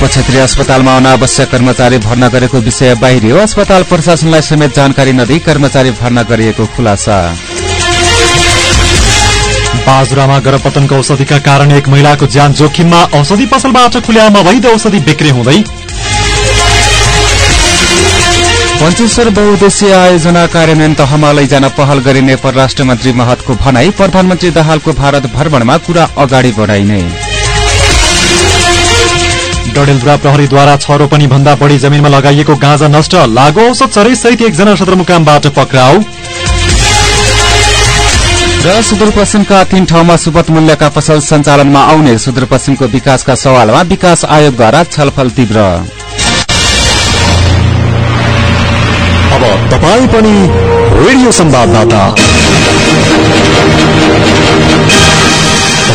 उपक्षेत्रीय अस्पतालमा अनावश्यक कर्मचारी भर्ना गरेको विषय बाहिरियो। अस्पताल प्रशासनलाई समेत जानकारी नदिई कर्मचारी भर्ना गरिएको खुलासा। बाजुरामा गर्भपतनको औषधिका कारण एक महिलाको ज्यान जोखिममा औषधि पसलबाट खुल्यामा अवैध औषधि बिक्री हुँदै पञ्चेश्वर बहुद्देश्य आयोजना कार्यान्वयन तहमा लैजान पहल गरिने परराष्ट्र मन्त्री महतको भनाई। प्रधानमन्त्री दाहालको भारत भ्रमणमा कुरा अगाडि बढाइने। डडेलधुरा प्रहरीद्वारा छ रोपनी भन्दा बढ़ी जमिनमा लगाइएको गाँजा नष्ट लागू औषध चरै सहित एकजना सदरमुकामबाट पक्राउ। र सुदूरपश्चिमका तीन ठाउँमा सुपथ मूल्यका पसल सञ्चालनमा आउने सुदूरपश्चिमको विकासका सवालमा विकास आयोगद्वारा छलफल तीव्र। अब तपाईँ पनि रेडियो संवाददाता।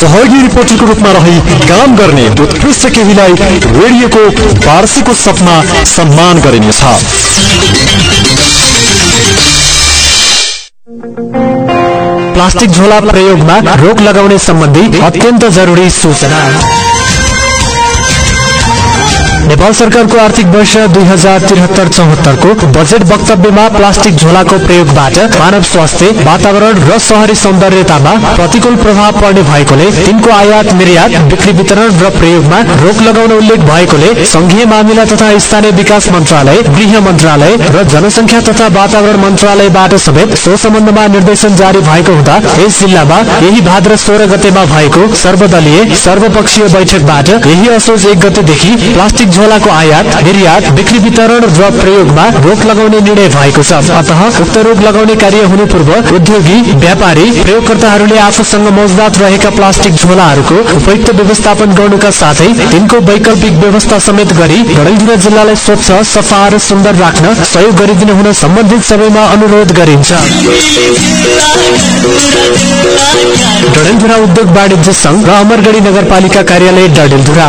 सहयोगी रिपोर्टरको रूपमा रही काम गर्ने उत्कृष्ट केहीलाई रेडियोको वार्षिक उत्सवमा सम्मान गरिनेछ। प्लास्टिक झोला प्रयोगमा रोक लगाउने सम्बन्धी अत्यन्त जरुरी सूचना। नेपाल सरकारको आर्थिक वर्ष दुई हजार त्रिहत्तर चौहत्तरको बजेट वक्तव्यमा प्लास्टिक झोलाको प्रयोगबाट मानव स्वास्थ्य वातावरण र शहरी सौन्दर्यतामा प्रतिकूल प्रभाव पर्ने भएकोले तिनको आयात निर्यात बिक्री वितरण र प्रयोगमा रोक लगाउन उल्लेख भएकोले संघीय मामिला तथा स्थानीय विकास मन्त्रालय गृह मन्त्रालय र जनसंख्या तथा वातावरण मन्त्रालयबाट समेत सो सम्बन्धमा निर्देशन जारी भएको हुँदा यस जिल्लामा यही भाद्र सोह्र गतेमा भएको सर्वदलीय सर्वपक्षीय बैठकबाट यही असोज एक गतेदेखि प्लास्टिक झोलाको आयात निर्यात बिक्री वितरण र प्रयोगमा रोक लगाउने निर्णय भएको छ। अतः उक्त रोक लगाउने कार्य हुनु पूर्व उद्योगी व्यापारी प्रयोगकर्ताहरूले आफूसँग मौजदात रहेका प्लास्टिक झोलाहरूको उपयुक्त व्यवस्थापन गर्नुका साथै तिनको वैकल्पिक व्यवस्था समेत गरी गणेशधुरा जिल्लालाई स्वच्छ सफा र सुन्दर राख्न सहयोग गरिदिनु हुन सम्बन्धित सबैमा अनुरोध गरिन्छ। डडेलधुरा उद्योग वाणिज्य संघ र अमरगढ़ी नगरपालिका कार्यालय डडेलधुरा।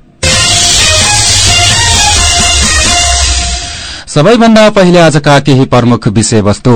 सबैभन्दा पहिले आजका केही प्रमुख विषयवस्तु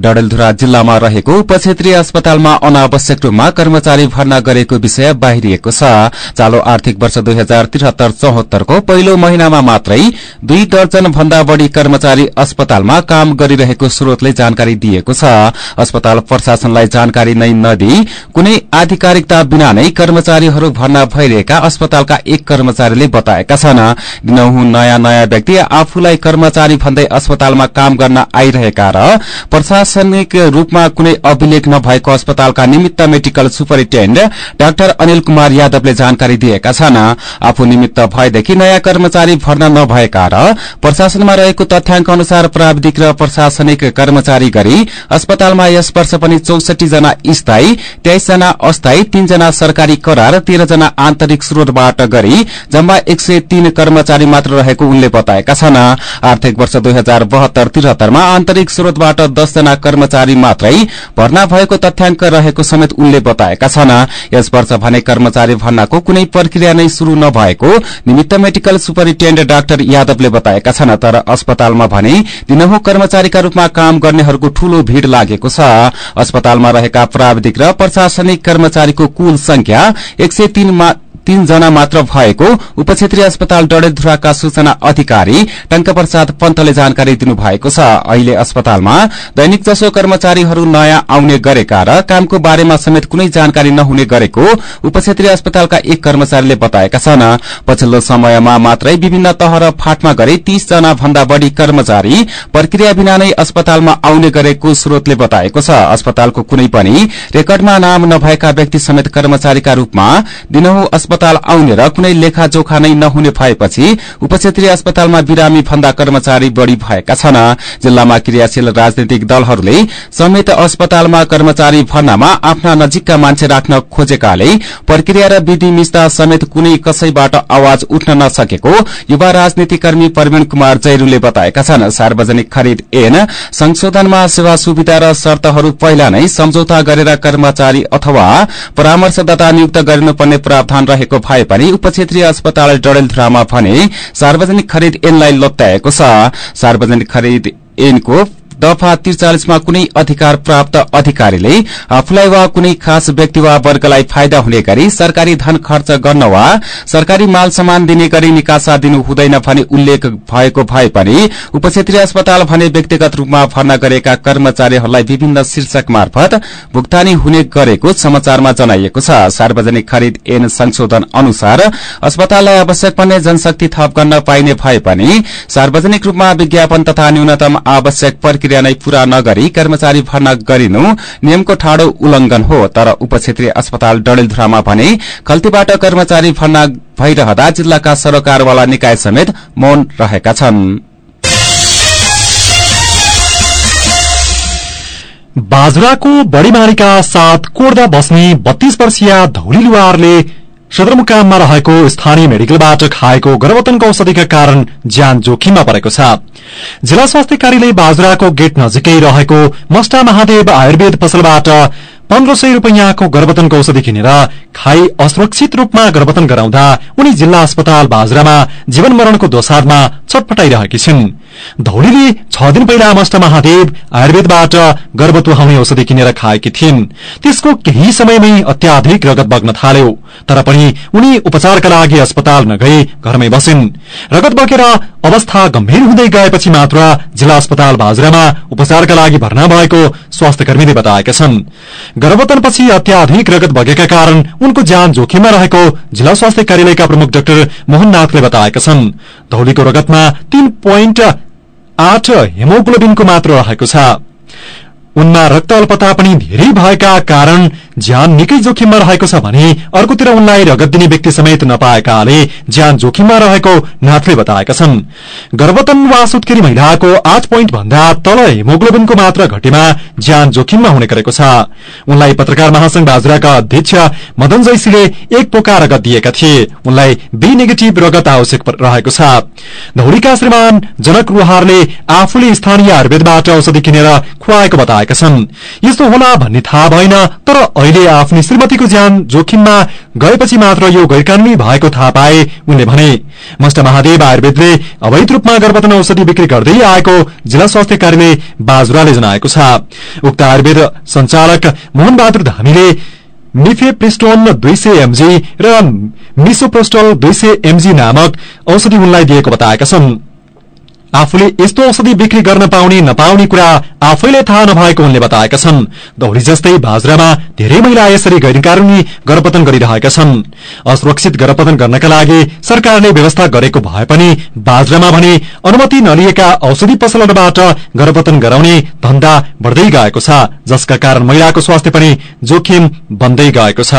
डडेलधुरा जिल्लामा रहेको उपक्षेत्रीय अस्पतालमा अनावश्यक रूपमा कर्मचारी भर्ना गरेको विषय बाहिरिएको छ। चालू आर्थिक वर्ष दुई हजार त्रिहत्तर चौहत्तरको पहिलो महिनामा मात्रै दुई दर्जन भन्दा बढ़ी कर्मचारी अस्पतालमा काम गरिरहेको स्रोतले जानकारी दिएको छ। अस्पताल प्रशासनलाई जानकारी नै नदिई कुनै आधिकारिकता बिना नै कर्मचारीहरू भर्ना भइरहेका अस्पतालका एक कर्मचारीले बताएका छन्। दिनहुँ नयाँ नयाँ व्यक्ति आफूलाई कर्मचारी भन्दै अस्पतालमा काम गर्न आइरहेका र प्रशासनिक रूपमा कुनै अभिलेख नभएको अस्पतालका निमित्त medical superintendent doctor Anil Kumar यादवले जानकारी दिएका छन्। आफू निमित्त भएदेखि नयाँ कर्मचारी भर्ना नभएका र प्रशासनमा रहेको तथ्याङ्क अनुसार प्राविधिक र प्रशासनिक कर्मचारी गरी अस्पतालमा यस वर्ष पनि चौसठी जना स्थायी तेइस जना अस्थायी तीनजना सरकारी करार तेह्र जना आन्तरिक स्रोतबाट गरी जम्मा एक सय तीन कर्मचारी मात्र रहेको उनले बताएका छन्। आर्थिक वर्ष दुई हजार बहत्तर त्रिहत्तरमा आन्तरिक स्रोतबाट दसजना कर्मचारी मात्रै भर्ना भएको तथ्याङ्क रहेको समेत उनले बताएका छन्। यस वर्ष भने कर्मचारी भर्नाको कुनै प्रक्रिया नै शुरू नभएको निमित्त मेडिकल सुपरिन्टेण्डेन्ट डाक्टर यादवले बताएका छन्। तर अस्पतालमा भने दिनहु कर्मचारीका रूपमा काम गर्नेहरूको ठूलो भीड़ लागेको छ। अस्पतालमा रहेका प्राविधिक र प्रशासनिक कर्मचारीको कुल संख्या एक सय तीन जना मात्र भएको उपक्षेत्रीय अस्पताल डडेलधुराका सूचना अधिकारी टंक प्रसाद पन्तले जानकारी दिनुभएको छ। अहिले अस्पतालमा दैनिक जसो कर्मचारीहरू नयाँ आउने गरेका र कामको बारेमा समेत कुनै जानकारी नहुने गरेको उपक्षेत्रीय अस्पतालका एक कर्मचारीले बताएका छन्। पछिल्लो समयमा मात्रै विभिन्न तह र फाटमा गरी तीस जना भन्दा बढ़ी कर्मचारी प्रक्रिया बिना नै अस्पतालमा आउने गरेको स्रोतले बताएको छ। अस्पतालको कुनै पनि रेकर्डमा नाम नभएका व्यक्ति समेत कर्मचारीका रूपमा दिनहु अस्पताल आउने र कुनै लेखाजोखा नै नहुने भएपछि उपक्षेत्रीय अस्पतालमा बिरामी भन्दा कर्मचारी बढ़ी भएका छन्। जिल्लामा क्रियाशील राजनैतिक दलहरूले समेत अस्पतालमा कर्मचारी भर्नामा आफ्ना नजिकका मान्छे राख्न खोजेकाले प्रक्रिया र विधि मिस्दा समेत कुनै कसैबाट आवाज उठ्न नसकेको युवा राजनीतिकर्मी प्रवीण कुमार जैरूले बताएका छन्। सार्वजनिक खरिद ऐन संशोधनमा सेवा सुविधा र शर्तहरू पहिला नै सम्झौता गरेर कर्मचारी अथवा परामर्शदाता नियुक्त गरिनुपर्ने प्रावधान रहेको भए पनि उपक्षेत्रीय अस्पताल डडेलधुरामा भने सार्वजनिक खरिद ऐनलाई लत्याएको छ। सार्वजनिक खरिद ऐनको दफा त्रिचालिसमा कुनै अधिकार प्राप्त अधिकारीले आफूलाई वा कुनै खास व्यक्ति वा वर्गलाई फाइदा हुने गरी सरकारी धन खर्च गर्न वा सरकारी माल सामान दिने गरी निकासा दिनु हुँदैन भनी उल्लेख भएको भए पनि उपक्षेत्रीय अस्पताल भने व्यक्तिगत रूपमा भर्ना गरेका कर्मचारीहरूलाई विभिन्न शीर्षक मार्फत भुक्तानी हुने गरेको समाचारमा जनाइएको छ। सार्वजनिक खरिद ऐन संशोधन अनुसार अस्पताललाई आवश्यक पर्ने जनशक्ति थप गर्न पाइने भए पनि सार्वजनिक रूपमा विज्ञापन तथा न्यूनतम आवश्यक प्रक्रिया प्रक्रिया नै पूरा नगरी कर्मचारी भर्ना गरिनु। नियमको ठाडो उल्लंघन हो तर उपक्षेत्रीय अस्पताल डडेलधुरामा भने खल्तीबाट कर्मचारी भर्ना भइरहँदा जिल्लाका सरोकारवाला निकाय समेत मौन रहेका छन्। बाजुराको बढीमारीका साथ कोर्दा बस्ने बत्तीस वर्षीय धौली सदरमुकाममा रहेको स्थानीय मेडिकलबाट खाएको गर्भवतनको औषधिका कारण ज्यान जोखिममा परेको छ। जिल्ला स्वास्थ्य कार्यालय बाजुराको गेट नजिकै रहेको मस्टा महादेव आयुर्वेद पसलबाट पन्ध्र सय रूपियाँको गर्भवतनको औषधि किनेर खाई असुरक्षित रूपमा गर्भवतन गराउँदा उनी जिल्ला अस्पताल बाजुरामा जीवन मरणको दोसादमा छटपटाइरहेकी छिन्। धौलीले छ दिन पहिला मष्ट महादेव आयुर्वेदबाट गर्भवत वहाउने औषधि किनेर खाएकी थिइन्। त्यसको केही समयमै अत्याधिक रगत बग्न थाल्यो। तर पनि उनी उपचारका लागि अस्पताल नगई घरमै बसिन्। रगत बगेर अवस्था गम्भीर हुँदै गएपछि मात्र जिल्ला अस्पताल बाजुरामा उपचारका लागि भर्ना भएको स्वास्थ्य कर्मीले बताएका छन्। गर्भवतनपछि अत्याधिक रगत बगेका कारण उनको ज्यान जोखिममा रहेको जिल्ला स्वास्थ्य कार्यालयका प्रमुख डाक्टर मोहन नाथले बताएका छन्। धौलीको रगतमा तीन पोइन्ट आठ हेमोग्लोबिनको मात्र रहेको छ। उनमा रक्त अल्पता पनि धेरै भएका कारण ज्यान निकै जोखिममा रहेको छ भने अर्कोतिर उनलाई रगत दिने व्यक्ति समेत नपाएकाले ज्यान जोखिममा रहेको नाथले बताएका छन्। गर्भवतन वा सुत्केरी महिलाको आठ पोइन्ट भन्दा तल हिमोग्लोबिनको मात्र घटेमा ज्यान जोखिममा हुने गरेको छ। उनलाई पत्रकार महासंघ बाजुराका अध्यक्ष मदन जैसीले एक पोका रगत दिएका थिए। उनलाई बी नेगेटिभ रगत आवश्यक रहेको छ। धौरीका श्रीमान जनक रुहारले आफूले स्थानीय आयुर्वेदबाट औषधि किनेर खुवाएको बताएका छन्। यस्तो होला भन्ने थाहा भएन तर अहिले आफ्नो श्रीमतीको ज्यान जोखिममा गएपछि मात्र यो गैरकानूनी भएको थाहा पाए उनले भने मष्ट महादेव आयुर्वेदले अवैध रूपमा गर्भवतन औषधि बिक्री गर्दै आएको जिल्ला स्वास्थ्य कार्यालय बाजुराले जनाएको छ। उक्त आयुर्वेद संचालक मोहन बहादुर धामीले मिफेप्रिस्टोन दुई सय एमजी र मिसोप्रोस्टोल दुई सय एमजी नामक औषधि उनलाई दिएको बताएका छन्। आफूले यस्तो औषधि बिक्री गर्न पाउने नपाउने कुरा आफैले थाहा नभएको उनले बताएका छन्। दौरी जस्तै बाजुरामा धेरै महिला यसरी गैरकानूनी गर्भपतन गरिरहेका छन्। असुरक्षित गर्भपतन गर्नका लागि सरकारले व्यवस्था गरेको भए पनि बाजुरामा भने अनुमति नलिएका औषधि पसलहरूबाट गर्भपतन गराउने धन्दा बढ़दै गएको छ जसका कारण महिलाको स्वास्थ्य पनि जोखिम बन्दै गएको छ।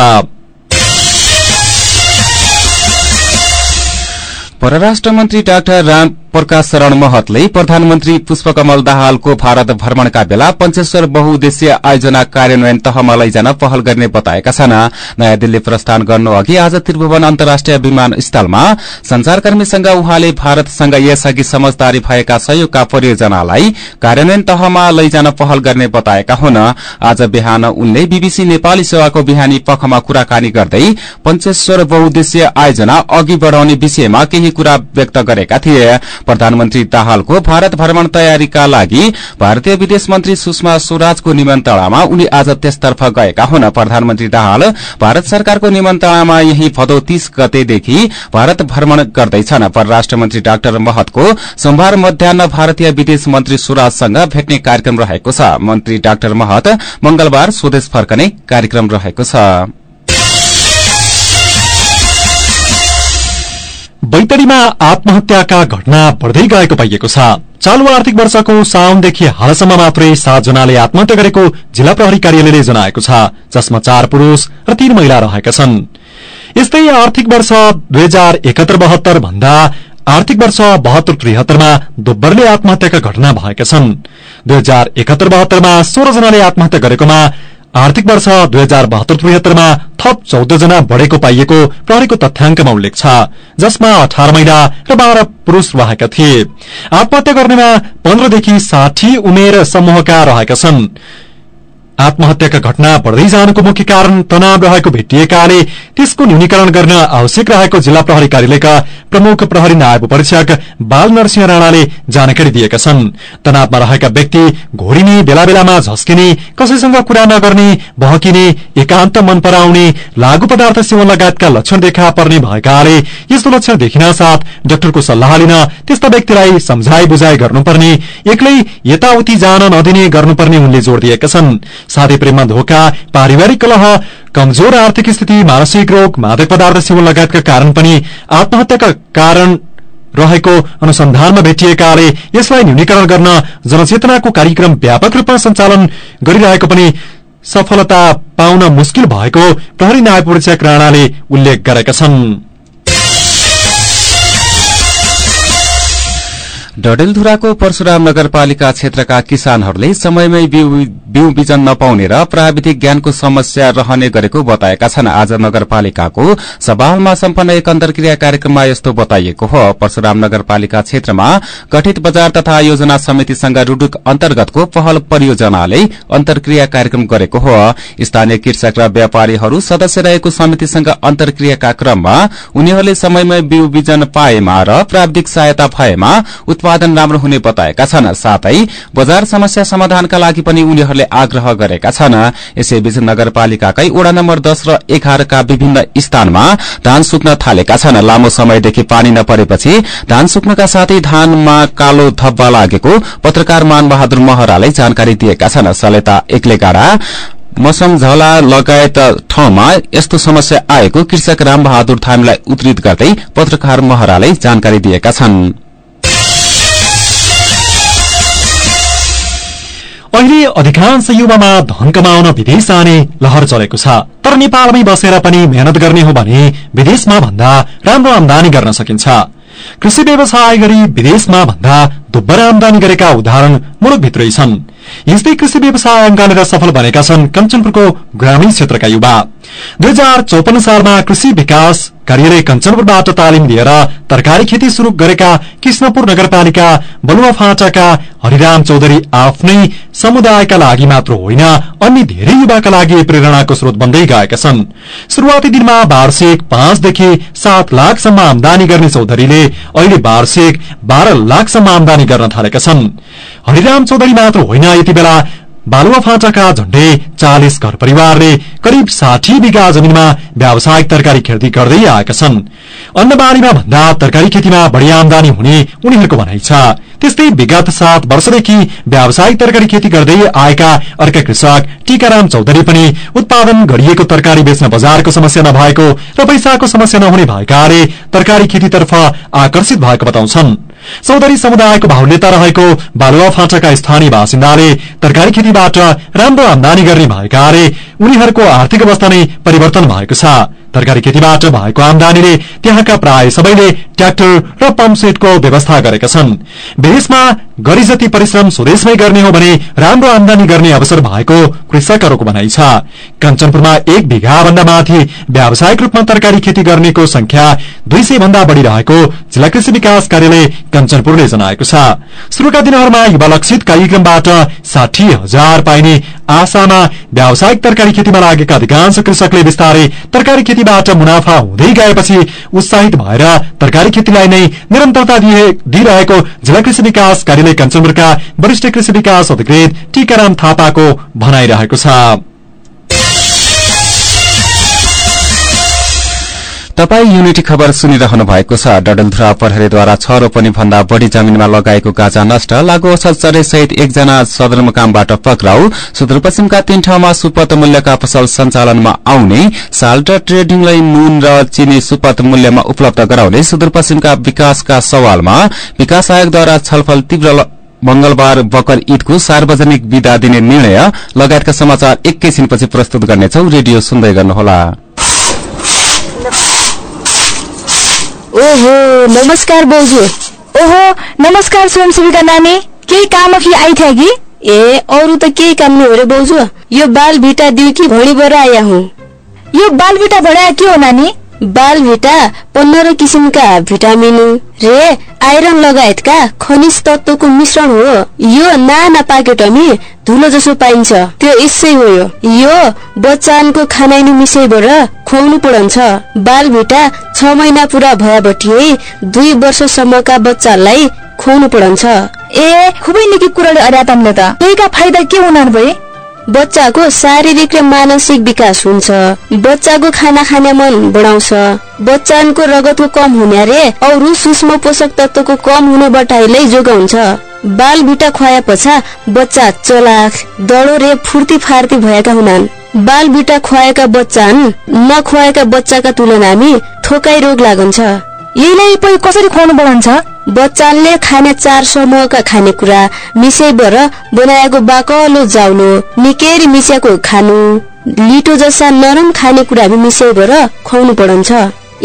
परराष्ट्र मन्त्री डाक्टर राम प्रकाश शरण महतले प्रधानमन्त्री पुष्पकमल दाहालको भारत भ्रमणका बेला पञ्चेश्वर बहुद्देश्य आयोजना कार्यान्वयन तहमा लैजान पहल गर्ने बताएका छन्। नयाँ दिल्ली प्रस्थान गर्नु अघि आज त्रिभुवन अन्तर्राष्ट्रिय विमानस्थलमा संचारकर्मीसँग उहाँले भारतसँग यसअघि समझदारी भएका सहयोगका परियोजनालाई कार्यान्वयन तहमा लैजान पहल गर्ने बताएका हुन्। आज बिहान उनले बीबीसी नेपाली सेवाको बिहानी पखमा कुराकानी गर्दै पञ्चेश्वर बहुद्देश्य आयोजना अघि बढ़ाउने विषयमा केही कुरा व्यक्त गरेका थिए। प्रधानमन्त्री दाहालको भारत भ्रमण तयारीका लागि भारतीय विदेश मन्त्री सुषमा स्वराजको निमन्त्रणामा उनी आज त्यसतर्फ गएका हुन्। प्रधानमन्त्री दाहाल भारत सरकारको निमन्त्रणामा यही भदौ तीस गतेदेखि भारत भ्रमण गर्दैछन्। परराष्ट्र मन्त्री डाक्टर महतको सोमबार मध्याह भारतीय विदेश मन्त्री स्वराजसँग भेट्ने कार्यक्रम रहेको छ। मन्त्री डाक्टर महत मंगलबार स्वदेश फर्कने कार्यक्रम रहेको छ। बैतडीमा आत्महत्याका घटना बढ़दै गएको पाइएको छ। चालु आर्थिक वर्षको साउनदेखि हालसम्म मात्रै सातजनाले आत्महत्या गरेको जिल्ला प्रहरी कार्यालयले जनाएको छ जसमा चार पुरूष र तीन महिला रहेका छन्। यस्तै आर्थिक वर्ष दुई हजार एकहत्तर बहत्तर भन्दा आर्थिक वर्ष बहत्तर त्रिहत्तरमा दोब्बरले आत्महत्याका घटना भएका छन्। दुई हजार एकहत्तर बहत्तरमा सोह्र जनाले आत्महत्या गरेकोमा आर्थिक वर्ष दुई हजार बहत्तर त्रिहत्तरमा थप चौध जना बढ़ेको पाइएको प्रहरीको तथ्याङ्कमा उल्लेख छ जसमा अठार महिला र बाह्र पुरूष रहेका थिए। आत्महत्या गर्नेमा पन्ध्रदेखि साठी उमेर समूहका रहेका छन्। आत्महत्याका घटना बढ़दै जानुको मुख्य कारण तनाव रहेको भेटिएकाले त्यसको न्यूनीकरण गर्न आवश्यक रहेको जिल्ला प्रहरी कार्यालयका प्रमुख प्रहरी नायब परीक्षक बाल नरसिंह राणाले जानकारी दिएका छन्। तनावमा रहेका व्यक्ति घोरिने बेला बेलामा झस्किने कसैसँग कुरा नगर्ने बहकिने एकान्त मन पराउने लागू पदार्थ सेवन लगायतका लक्षण देखा पर्ने भएकाले यस्तो लक्षण देखिन साथ डाक्टरको सल्लाह लिन त्यस्ता व्यक्तिलाई सम्झाई बुझाई गर्नुपर्ने एक्लै यताउति जान नदिने गर्नुपर्ने उनले जोड़ दिएका छन्। साथै प्रेममा धोका पारिवारिक कलह कमजोर आर्थिक स्थिति मानसिक रोग मादक पदार्थ सेवन लगायतका कारण पनि आत्महत्याका कारण रहेको अनुसन्धानमा भेटिएकाले यसलाई न्यूनीकरण गर्न जनचेतनाको कार्यक्रम व्यापक रूपमा सञ्चालन गरिरहेको पनि सफलता पाउन मुस्किल भएको प्रहरी नायक परीक्षक राणाले उल्लेख गरेका छन्। डडेलधुराको परशुराम नगरपालिका क्षेत्रका किसानहरूले समयमै बिउ बिजन नपाउने र प्राविधिक ज्ञानको समस्या रहने गरेको बताएका छन्। आज नगरपालिकाको सभामा सम्पन्न एक अन्तर्क्रिया कार्यक्रममा यस्तो बताइएको हो। परशुराम नगरपालिका क्षेत्रमा गठित बजार तथा योजना समितिसँग रूडुक अन्तर्गतको पहल परियोजनाले अन्तर्क्रिया कार्यक्रम गरेको हो। स्थानीय कृषक र व्यापारीहरू सदस्य रहेको समितिसँग अन्तर्क्रियाका क्रममा उनीहरूले समयमै बिउ बिजन पाएमा र प्राविधिक सहायता भएमा उत्पादन राम्रो हुने बताएका छन्। साथै बजार समस्या समाधानका लागि पनि उनीहरूले आग्रह गरेका छन्। यसैबीच नगरपालिकाकै वड़ा नम्बर दश र एघारका विभिन्न स्थानमा धान सुक्न थालेका छन्। लामो समयदेखि पानी नपरेपछि धान सुक्नका साथै धानमा कालो धब्बा लागेको पत्रकार मान बहादुर महराले जानकारी दिएका छन्। सलेता एक्लेगाडा मौसम झला लगायत ठाउँमा यस्तो समस्या आएको कृषक राम बहादुर थामीलाई उद्धृत गर्दै पत्रकार महराले जानकारी दिएका छनृ। अहिले अधिकांश युवामा धन कमाउन विदेश जाने लहर चलेको छ। तर नेपालमै बसेर पनि मेहनत गर्ने हो भने विदेशमा भन्दा राम्रो आमदानी गर्न सकिन्छ। कृषि व्यवसाय गरी विदेशमा भन्दा दुब्बर आमदानी गरेका उदाहरण मुलुकभित्रै छन्। यस्तै कृषि व्यवसाय अङ्गालेर सफल बनेका छन् कञ्चनपुरको ग्रामीण क्षेत्रका युवा। दुई हजार चौपन्न सालमा कृषि विकास कार्यालय कञ्चनपुरबाट तालिम लिएर तरकारी खेती शुरू गरेका कृष्णपुर नगरपालिका बलुवा फाँचाका हरिराम चौधरी आफ्नै समुदायका लागि मात्र होइन अन्य धेरै युवाका लागि प्रेरणाको स्रोत बन्दै गएका छन्। शुरूआती दिनमा वार्षिक पाँचदेखि सात लाखसम्म आमदानी गर्ने चौधरीले अहिले वार्षिक बाह्र लाखसम्म आमदानी गर्न थालेका छन्। हरिराम चौधरी मात्र होइन यति बालुवा फाँचाका झण्डै चालिस घर परिवारले करिब साठी बिघा जमिनमा व्यावसायिक तरकारी खेती गर्दै आएका छन्। अन्नबारीमा भन्दा तरकारी खेतीमा बढ़ी आमदानी हुने उनीहरूको भनाइ छ। त्यस्तै विगत सात वर्षदेखि व्यावसायिक तरकारी खेती गर्दै आएका अर्का कृषक टीकाराम चौधरी पनि उत्पादन गरिएको तरकारी बेच्न बजारको समस्या नभएको र पैसाको समस्या नहुने भएकाले तरकारी खेतीतर्फ आकर्षित भएको बताउँछन्। चौधरी समुदायको बाहुल्यता रहेको बालुवा फाँटाका स्थानीय बासिन्दाले तरकारी खेतीबाट राम्रो आमदानी गर्ने भएकाले उनीहरूको आर्थिक अवस्था नै परिवर्तन भएको छ। तरकारी खेतीबाट भएको आमदानीले त्यहाँका प्राय सबैले ट्र्याक्टर र पम्पसेटको व्यवस्था गरेका छन्। विदेशमा गरी जति परिश्रम स्वदेशमै गर्ने हो भने राम्रो आमदानी गर्ने अवसर भएको कृषकहरूको भनाइ छ। कञ्चनपुरमा एक बिघा भन्दा माथि व्यावसायिक रूपमा तरकारी खेती गर्नेको संख्या दुई सय भन्दा बढ़ी रहेको जिल्ला कृषि विकास कार्यालय कञ्चनपुरले जनाएको छ। शुरूका दिनहरूमा युवा लक्षित कार्यक्रमबाट साठी हजार पाइने आशामा व्यावसायिक तरकारी खेतीमा लागेका अधिकांश कृषकले विस्तारै तरकारी खेतीबाट मुनाफा हुँदै गएपछि उत्साहित भएर तरकारी खेतीलाई नै निरन्तरता दिइरहेको जिल्ला कृषि विकास कार्यालय कञ्चनपुरका वरिष्ठ कृषि विकास अधिकृत टीकाराम थापाको भनाइरहेको छ तपाई युनिटी खबर सुनिरहनु भएको छ। डडलधुरा प्रहरीद्वारा छ रोपनी भन्दा बढ़ी जमीनमा लगाएको गाजा नष्ट लागू चरे सहित एकजना सदरमुकामबाट पक्राउ। सुदूरपश्चिमका तीन ठाउँमा सुपथ मूल्यका पसल सञ्चालनमा आउने साल्ट ट्रेडिङलाई नुन र चिनी सुपथ मूल्यमा उपलब्ध गराउने सुदूरपश्चिमका विकासका सवालमा विकास आयोगद्वारा छलफल तीव्र मंगलबार बकर ईदको सार्वजनिक विदा दिने निर्णय। लगायतका समाचार एकैछिनपछि प्रस्तुत गर्नेछौ। रेडियो सुन्दै गर्नुहोला। ओहो नमस्कार बोजू। ओहो नमस्कार स्वयंसेविका नानी केही काम कि आइथ्या कि? ए अरू त केही काम नहीं हो रे बोजू। यो बाल भिटा दियो कि भोलिबाट आया हुँ। यो बाल भिटा भडा के हो नानी? बाल भिटा पन्ध्र किसिमका भिटामिन रे आइरन लगायतका खनिज तत्वको मिश्रण हो। यो नाना पाकेटमी धुलो जसो पाइन्छ। त्यो यसै हो यो। बच्चानको खानाइनु मिसैबाट खुवाउनु बाल भिटा छ महिना पुरा भएबटी दुई वर्षसम्मका बच्चालाई खुवाउनु पड़न्छ ए खुबै निकै अर्या तमले त। त्यहीका फाइदा के हुनान् भए? बच्चाको शारीरिक र मानसिक विकास हुन्छ। बच्चाको खाना खाने मन बढाउँछ। बच्चाको रगतको कम हुने रे अरू सूक्ष्म पोषक तत्वको कम हुने बटाइलाई जोगाउँछ। बाल बिटा खुवाए पछा बच्चा चलाक दडो रे फुर्ती फार्ती भएका हुनान्। बाल बिटा खुवाएका बच्चा नखुवाएका बच्चाका तुलनामी थोकाई रोग लागन्छ। यहीलाई पै कसरी खुवाउनु बढाउँछ बच्चाले खाने चार समूहका खानेकुरा मिसैबर बनाएको बाकलो जाउलो निकेरी मिसिएको खानु लिटो जस्ता नरम खानेकुरा मिसैबर खुवाउनु पड़न्छ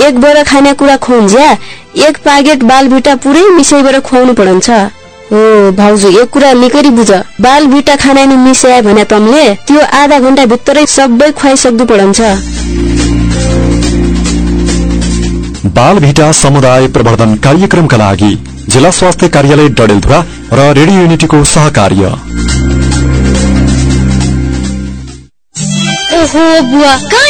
एक बर खानेकुरा खुवाउन्ज्या एक पाकेट बाल भिटा पुरै मिसैबर खुवाउनु पड़न्छ हो भाउजू एक कुरा निकै बुझ। बाल भिटा खाना मिसाए भने तमले त्यो आधा घण्टा भित्रै सबै खुवाइसक्नु पड़न्छ बाल भिटा समुदाय प्रवर्धन कार्यक्रमका लागि जिल्ला स्वास्थ्य कार्यालय डडेलधुरा र रेडियो युनिटीको सहकार्य। ओहो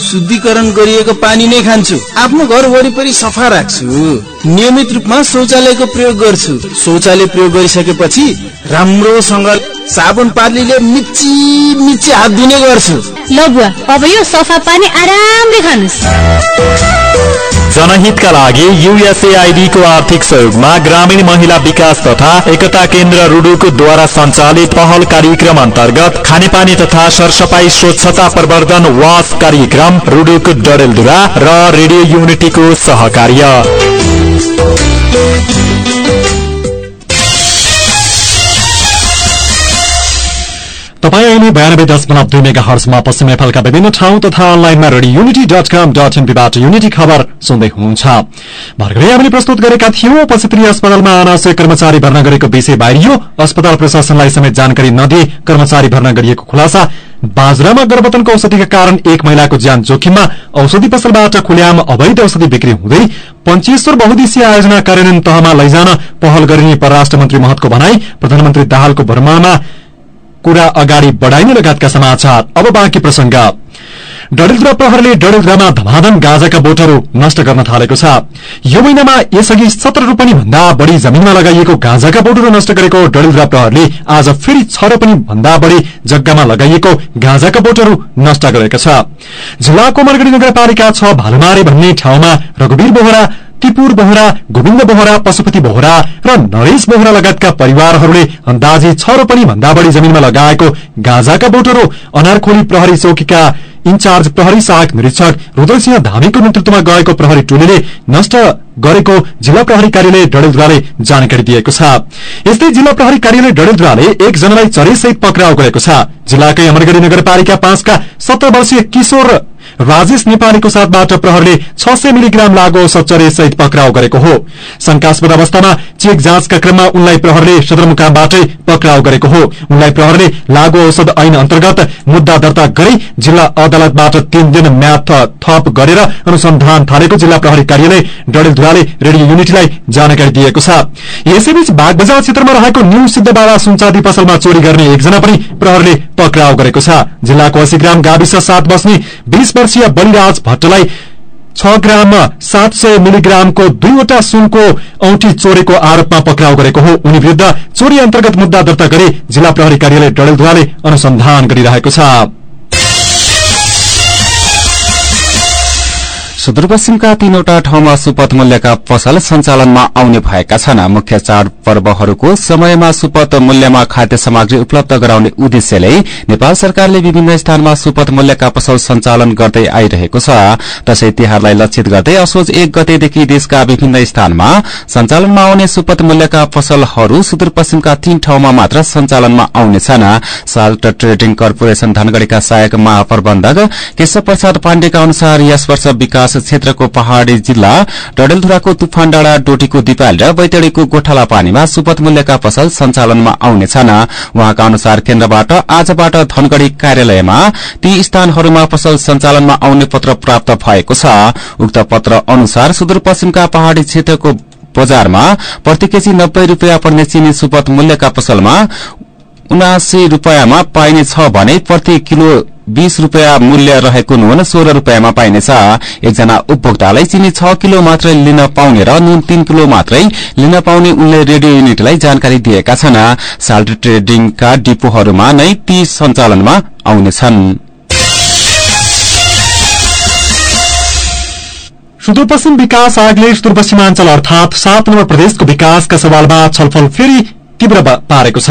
शुद्धिकरण गरिएको पानी नै खान्छु। आफ्नो घर वरिपरि सफा राख्छु। नियमित रूपमा शौचालयको प्रयोग गर्छु। शौचालय प्रयोग गरिसकेपछि राम्रोसँग साबुन पानीले मिची मिची हात धुने गर्छु। ल बुवा अब यो सफा पानी आरामले खानुहोस् जनहितका लागि युएसएआईडी को आर्थिक सहयोगमा ग्रामीण महिला विकास तथा एकता केन्द्र रुडुको द्वारा सञ्चालित पहल कार्यक्रम अन्तर्गत खानेपानी तथा सरसफाई स्वच्छता प्रवर्धन वास कार्यक्रम रुडुक डडेलधुरा र रेडियो युनिटीको सहकार्य। तपाईँ अहिले बयानब्बे दशमलव दुई मेगा हर्समा पश्चिम नेपालका विभिन्न ठाउँ तथा अनलाइनमा radio unity dot com dot एनपीबाट unity खबर सुन्दै हुनुहुन्छ। भर्खरै हामीले प्रस्तुत गरेका थियौं उपक्षेत्रीय अस्पतालमा अनावश्यक कर्मचारी भर्ना गरेको विषय बाहिरियो। अस्पताल प्रशासनलाई समेत जानकारी नदिए कर्मचारी भर्ना गरिएको खुलासा। बाजरामा गर्भवतनको औषधिका कारण एक महिलाको ज्यान जोखिममा औषधि पसलबाट खुल्याम अवैध औषधि बिक्री हुँदै पञ्चेश्वर बहुद्देशीय आयोजना कार्यान्वयन तहमा लैजान पहल गरिने परराष्ट्र मन्त्री महतको भनाई प्रधानमन्त्री दाहालको भ्रमणमा कुरा अगाडि बढ़ाइने लगायतका समाचार। अब बाँकी प्रसंग डडेलधुरा प्रहरले डडेलधुरामा धमाधम गाजाका बोटहरू नष्ट गर्न थालेको छ। यो महिनामा यसअघि सत्र रोपनी भन्दा बढ़ी जमीनमा लगाइएको गाजाका बोटहरू नष्ट गरेको डडेलधुरा प्रहरले आज फेरि छ रोपनी भन्दा बढ़ी जग्गामा लगाइएको गाजाका बोटहरू नष्ट गरेको छ। जिल्लाको मरगढ़ी नगरपालिका छ भालुमारे भन्ने ठाउँमा रघुवीर बोहरा तिपुर बोहरा गोविन्द बोहरा पशुपति बोहरा र नरेश बोहरा लगायतका परिवारहरूले अन्दाजी छ रोपनी भन्दा बढ़ी जमीनमा लगाएको गाजाका बोटहरू अनारखोली प्रहरी चौकीका इन्चार्ज प्रहरी सहायक निरीक्षक रुद्रसिंह धामीको नेतृत्वमा गएको प्रहरी टोलीले नष्ट गरेको जिल्ला प्रहरी कार्यालय डडेलधुराले जानकारी दिएको छ। यस्तै जिल्ला प्रहरी कार्यालय डडेलधुराले एकजनालाई चरेसहित पक्राउ गरेको छ। जिल्लाकै अमरगढ़ी नगरपालिका पाँचका सत्र वर्षीय किशोर राजेश नेपालीको साथबाट प्रहरले छ सय मिलिग्राम लागु औषध सहित पक्राउ गरेको हो। शंकास्पद अवस्थामा चेक जाँचका क्रममा उनलाई प्रहरले सदरमुकामबाटै पक्राउ गरेको हो। उनलाई प्रहरले लागू औषध ऐन अन्तर्गत मुद्दा दर्ता गरी जिल्ला अदालतबाट तीन दिन म्याद थप गरेर अनुसन्धान थालेको जिल्ला प्रहरी कार्यालय डडेलधुराले रेडियो युनिटीलाई जानकारी दिएको छ। यसैबीच बागबजार क्षेत्रमा रहेको न्यू सिद्धबाबा सुनचादी पसलमा चोरी गर्ने एकजना पनि प्रहरले पक्राउ गरेको छ। जिल्लाको ग्राम गाविस सात बस्ने बीस वर्षीय बलिराज भट्टलाई छ ग्राम सात सय मिलिग्रामको दुईवटा सुनको औठी चोरेको आरोपमा पक्राउ गरेको हो। उनी विरूद्ध चोरी अन्तर्गत मुद्दा दर्ता गरी जिल्ला प्रहरी कार्यालय डडेलधुवाले अनुसन्धान गरिरहेको छ। सुदूरपश्चिमका तीनवटा ठाउँमा सुपथ मूल्यका पसल सञ्चालनमा आउने भएका छन्। मुख्य चाड पर्वहरूको समयमा सुपथ मूल्यमा खाद्य सामग्री उपलब्ध गराउने उद्देश्यले नेपाल सरकारले विभिन्न स्थानमा सुपथ मूल्यका पसल सञ्चालन गर्दै आइरहेको छ। दशैं तिहारलाई लक्षित गर्दै असोज एक गतेदेखि देशका विभिन्न स्थानमा सञ्चालनमा आउने सुपथ मूल्यका पसलहरू सुदूरपश्चिमका तीन ठाउँमा मात्र सञ्चालनमा आउनेछन् साल्ट ट्रेडिङ कर्पोरेशन धनगढ़ीका सहायक महाप्रबन्धक केशव प्रसाद पाण्डेका अनुसार यस वर्ष विकास विकास क्षेत्रको पहाड़ी जिल्ला डडेलधुराको तुफान डाँडा डोटीको दिपाल र बैतडीको गोठाला पानीमा सुपथ मूल्यका पसल सञ्चालनमा आउनेछन् उहाँका अनुसार केन्द्रबाट आजबाट धनगढ़ी कार्यालयमा ती स्थानहरूमा पसल सञ्चालनमा आउने पत्र प्राप्त भएको छ। उक्त पत्र अनुसार सुदूरपश्चिमका पहाड़ी क्षेत्रको बजारमा प्रति केजी नब्बे रूपियाँ पर्ने चिनी सुपथ मूल्यका पसलमा उनासी रूपियाँमा पाइनेछ भने प्रति किलो बीस रूपियाँ मूल्य रहेको नुन सोह्र रूपियाँमा पाइनेछ। एकजना उपभोक्तालाई चिनी छ किलो मात्रै लिन पाउने र नुन तीन किलो मात्रै लिन पाउने उनले रेडियो युनिटलाई जानकारी दिएका छन्। साल्ट ट्रेडिङका डिपोहरूमा नै ती सञ्चालनमा आउनेछन्। सुदूरपश्चिम विकास आयोगले सुदूरपश्चिमाञ्चल अर्थात सात नम्बर प्रदेशको विकासका सवालमा छलफल फेरि तीव्र पारेको छ।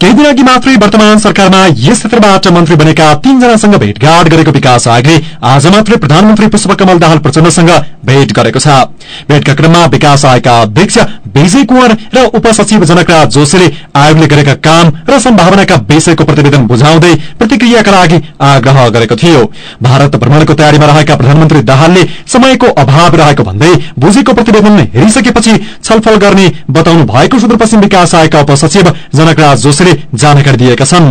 केही दिन अघि मात्रै वर्तमान सरकारमा यस क्षेत्रबाट मन्त्री बनेका तीनजनासँग भेटघाट गरेको विकास आयोगले आज मात्रै प्रधानमन्त्री पुष्पकमल दाहाल प्रचण्डसँग भेट गरेको छ। भेटका क्रममा विकास आयोगका अध्यक्ष विजय कुवर र उपसचिव जनकराज जोशीले आयोगले गरेका काम र सम्भावनाका विषयको प्रतिवेदन बुझाउँदै प्रतिक्रियाका लागि आग्रह गरेको थियो। भारत भ्रमणको तयारीमा रहेका प्रधानमन्त्री दाहालले समयको अभाव रहेको भन्दै बुझेको प्रतिवेदन हेरिसकेपछि छलफल गर्ने बताउनु भएको सुदूरपश्चिम विकास आयोगका उपसचिव जनकराज जोशीले जानकारी दिएका छन्।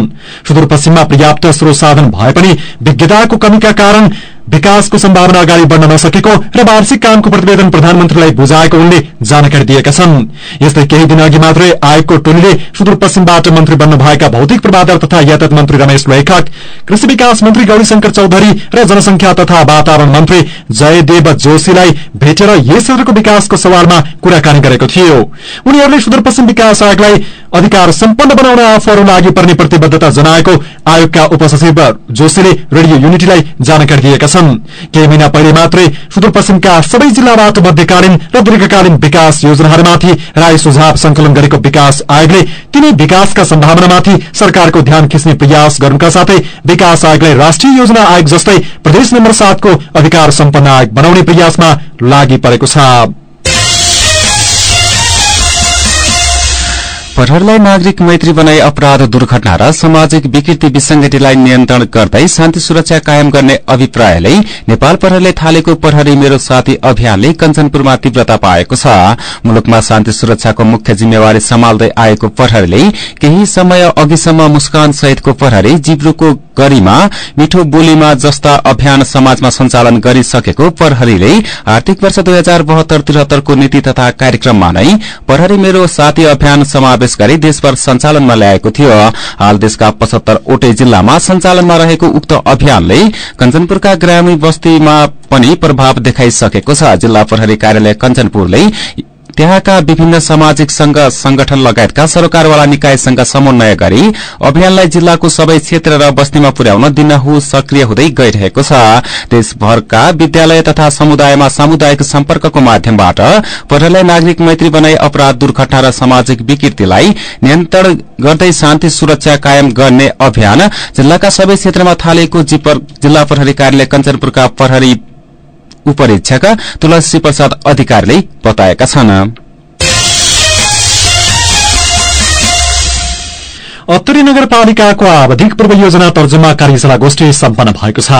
सुदूरपश्चिममा पर्याप्त स्रोत साधन भए पनि विज्ञताको कमीका कारण विकासको सम्भावना अगाडि बढ़न नसकेको र वार्षिक कामको प्रतिवेदन प्रधानमन्त्रीलाई बुझाएको उनले जानकारी दिएका छन्। यस्तै केही दिन अघि मात्रै आयोगको टोलीले सुदूरपश्चिमबाट मन्त्री बन्न भएका भौतिक पूर्वाधार तथा यातायात मन्त्री रमेश लेखक कृषि विकास मन्त्री गौरीशंकर चौधरी र जनसंख्या तथा वातावरण मन्त्री जयदेव जोशीलाई भेटेर यस क्षेत्रको विकासको सवालमा कुराकानी गरेको थियो। उनीहरूले सुदूरपश्चिम विकास आयोगलाई अधिकार सम्पन्न बनाउन आफूहरू लागि पर्ने प्रतिबद्धता जनाएको आयोगका उपसचिव जोशीले रेडियो युनिटीलाई जानकारी दिएका छन् केही महिना पहिले मात्रै सुदूरपश्चिमका सबै जिल्लाबाट मध्यकालीन र दीर्घकालीन विकास योजनाहरूमाथि राय सुझाव संकलन गरेको विकास आयोगले तिनै विकासका सम्भावनामाथि सरकारको ध्यान खिच्ने प्रयास गर्नुका साथै विकास आयोगलाई राष्ट्रिय योजना आयोग जस्तै प्रदेश नम्बर सातको अधिकार सम्पन्न आयोग बनाउने प्रयासमा लागि परेको छ प्रहरीलाई नागरिक मैत्री बनाई अपराध दुर्घटना र सामाजिक विकृति विसंगतिलाई नियन्त्रण गर्दै शान्ति सुरक्षा कायम गर्ने अभिप्रायले नेपाल प्रहरीले थालेको प्रहरी मेरो साथी अभियानले कञ्चनपुरमा तीव्रता पाएको छ। मुलुकमा शान्ति सुरक्षाको मुख्य जिम्मेवारी सम्हाल्दै आएको प्रहरीले केही समय अघिसम्म मुस्कान सहितको प्रहरी जिब्रोको गरिमा मिठो बोलीमा जस्ता अभियान समाजमा सञ्चालन गरिसकेको प्रहरीले आर्थिक वर्ष दुई हजार बहत्तर नीति तथा कार्यक्रममा नै प्रहरी मेरो साथी अभियान समावेश गरी देशभर सञ्चालनमा ल्याएको थियो। हाल देशका पचहत्तर ओटै जिल्लामा सञ्चालनमा रहेको उक्त अभियानले कञ्चनपुरका ग्रामीण बस्तीमा पनि प्रभाव देखाइसकेको छ। जिल्ला प्रहरी कार्यालय कञ्चनपुरले त्यहाँका विभिन्न सामाजिक संघ संगठन लगायतका सरकारवाला निकायसँग समन्वय गरी अभियानलाई जिल्लाको सबै क्षेत्र र बस्तीमा पुर्याउन दिनहु सक्रिय हुँदै गइरहेको छ। देशभरका विद्यालय तथा समुदायमा सामुदायिक सम्पर्कको माध्यमबाट प्रहरीलाई नागरिक मैत्री बनाई अपराध दुर्घटना र सामाजिक विकृतिलाई नियन्त्रण गर्दै शान्ति सुरक्षा कायम गर्ने अभियान जिल्लाका सबै क्षेत्रमा थालेको जिल्ला प्रहरी कार्यालय कञ्चनपुरका प्रहरी उपरीक्षक तुलसी प्रसाद अधिकारीले बताएका छन्। उत्तरी नगरपालिकाको आवधिक पूर्व योजना तर्जुमा कार्यशाला गोष्ठी सम्पन्न भएको छ।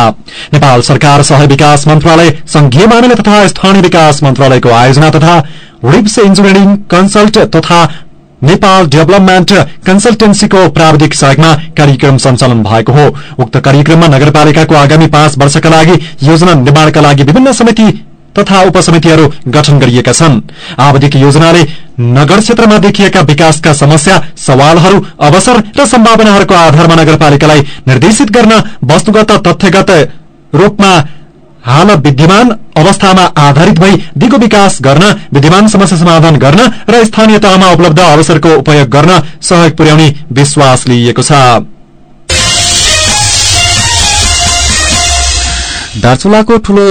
नेपाल सरकार शहर विकास मन्त्रालय संघीय मामिला तथा स्थानीय विकास मन्त्रालयको आयोजना तथा रिप्स इन्जिनियरिङ कन्सल्ट तथा नेपाल डेभलपमेन्ट कन्सल्टेन्सीको प्राविधिक सहयोगमा कार्यक्रम सञ्चालन भएको हो। उक्त कार्यक्रममा नगरपालिकाको आगामी पाँच वर्षका लागि योजना निर्माणका लागि विभिन्न समिति तथा उपसमितिहरू गठन गरिएका छन्। आवधिक योजनाले नगर क्षेत्रमा देखिएका विकासका समस्या सवालहरू अवसर र सम्भावनाहरूको आधारमा नगरपालिकालाई निर्देशित गर्न वस्तुगत तथ्यगत रूपमा हाल विद्यमान अवस्थामा आधारित भई दिगो विकास गर्न विद्यमान समस्या समाधान गर्न र स्थानीय तहमा उपलब्ध अवसरको उपयोग गर्न सहयोग पुर्याउने विश्वास लिइएको छ। दार्चुलाको ठूलो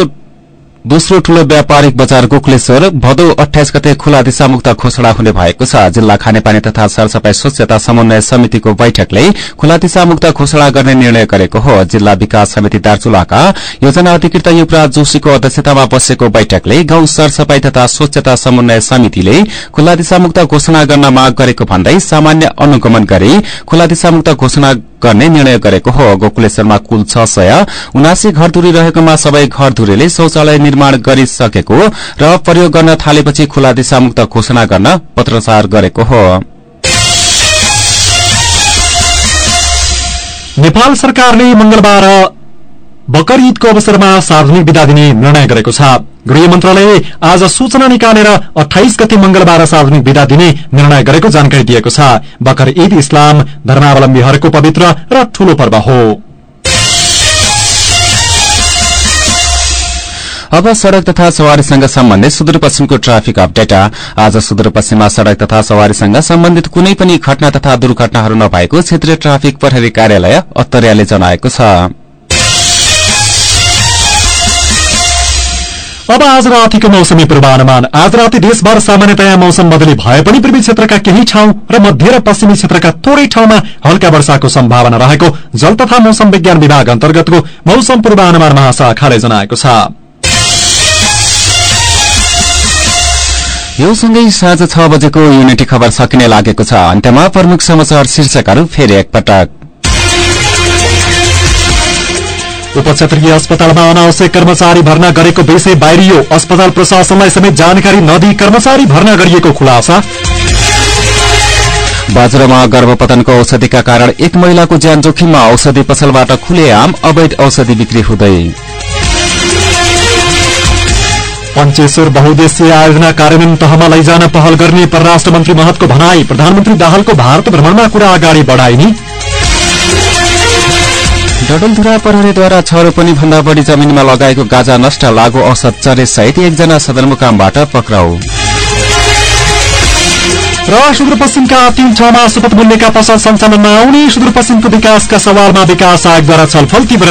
दोस्रो ठूलो व्यापारिक बजार गोकुलेश्वर भदौ अठाइस गते खुला दिशामुक्त घोषणा हुने भएको छ। जिल्ला खानेपानी तथा सरसफाई स्वच्छता समन्वय समितिको बैठकले खुला दिशामुक्त घोषणा गर्ने निर्णय गरेको हो। जिल्ला विकास समिति दार्चुलाका योजना अधिकृत युवराज जोशीको अध्यक्षतामा बसेको बैठकले गाउँ सरसफाई तथा स्वच्छता समन्वय समितिले खुला दिशामुक्त घोषणा गर्न माग गरेको भन्दै सामान्य अनुगमन गरी खुला दिशामुक्त घोषणा गर्ने निर्णय गरेको हो। गोकुलेश्वरमा कुल छ सय। उनासी घरधुरी रहेकोमा सबै घरधुरीले शौचालय निर्माण गरिसकेको र प्रयोग गर्न थालेपछि खुला दिशामुक्त घोषणा गर्न पत्रचार गरेको हो। नेपाल सरकारले मंगलबार बकर ईदको अवसरमा सार्वजनिक विदा दिने निर्णय गरेको छ। गृह मन्त्रालयले आज सूचना निकालेर अठाइस गते मंगलबार सार्वजनिक विदा दिने निर्णय गरेको जानकारी दिएको छ। बकर ईद इस्लाम धर्मावलम्बीहरूको पवित्र र ठूलो पर्व हो। अब सड़क तथा सवारीसँग सम्बन्धित सुदूरपश्चिमको ट्राफिक अपडेट। आज सुदूरपश्चिममा सड़क तथा सवारीसँग सम्बन्धित कुनै पनि घटना तथा दुर्घटनाहरू नभएको क्षेत्रीय ट्राफिक प्रहरी कार्यालय अत्तरियाले जनाएको छ। अब आज रातिको मौसमी पूर्वानुमान। आज राति देशभर सामान्यतया मौसम बदली भए पनि पूर्वी क्षेत्रका केही ठाउँ र मध्य र पश्चिमी क्षेत्रका थोरै ठाउँमा हल्का वर्षाको सम्भावना रहेको जल तथा मौसम विज्ञान विभाग अन्तर्गतको मौसम पूर्वानुमान महाशाखाले जनाएको छ। यो सँगै साँझ छ बजेको युनिटी खबर सकिने लागेको छ। अन्त्यमा प्रमुख समाचार शीर्षकहरू फेरि एकपटक। उपक्षेत्रीय अस्पतालमा अनावश्यक कर्मचारी भर्ना गरेको विषय बाहिरियो। अस्पताल प्रशासनलाई समेत जानकारी नदिई कर्मचारी भर्ना गरिएको खुलासा। बज्रमा गर्भपतनको औषधिका कारण एक महिलाको ज्यान जोखिममा औषधि पसलबाट खुलेआम अवैध औषधि बिक्री हुँदै। पञ्चेश्वर बहुद्देश्य आयोजना कार्यान्वयन तहमा लैजान पहल गर्ने परराष्ट्र मन्त्री महतको भनाई। प्रधानमन्त्री दाहालको भारत भ्रमणमा कुरा अगाडि बढाइने। डडलधुरा प्रहरीद्वारा छ रोपनी भन्दा बढ़ी जमिनमा लगाएको गाजा नष्ट लागू औषध चरे सहित एकजना सदरमुकामबाट पक्राउ। र सुदूरपश्चिमका तीन ठाउँमा शपथ मूल्यका पसल सञ्चालनमा आउने सुदूरपश्चिमको विकासका सवालमा विकास आयोगद्वारा छलफल तीव्र।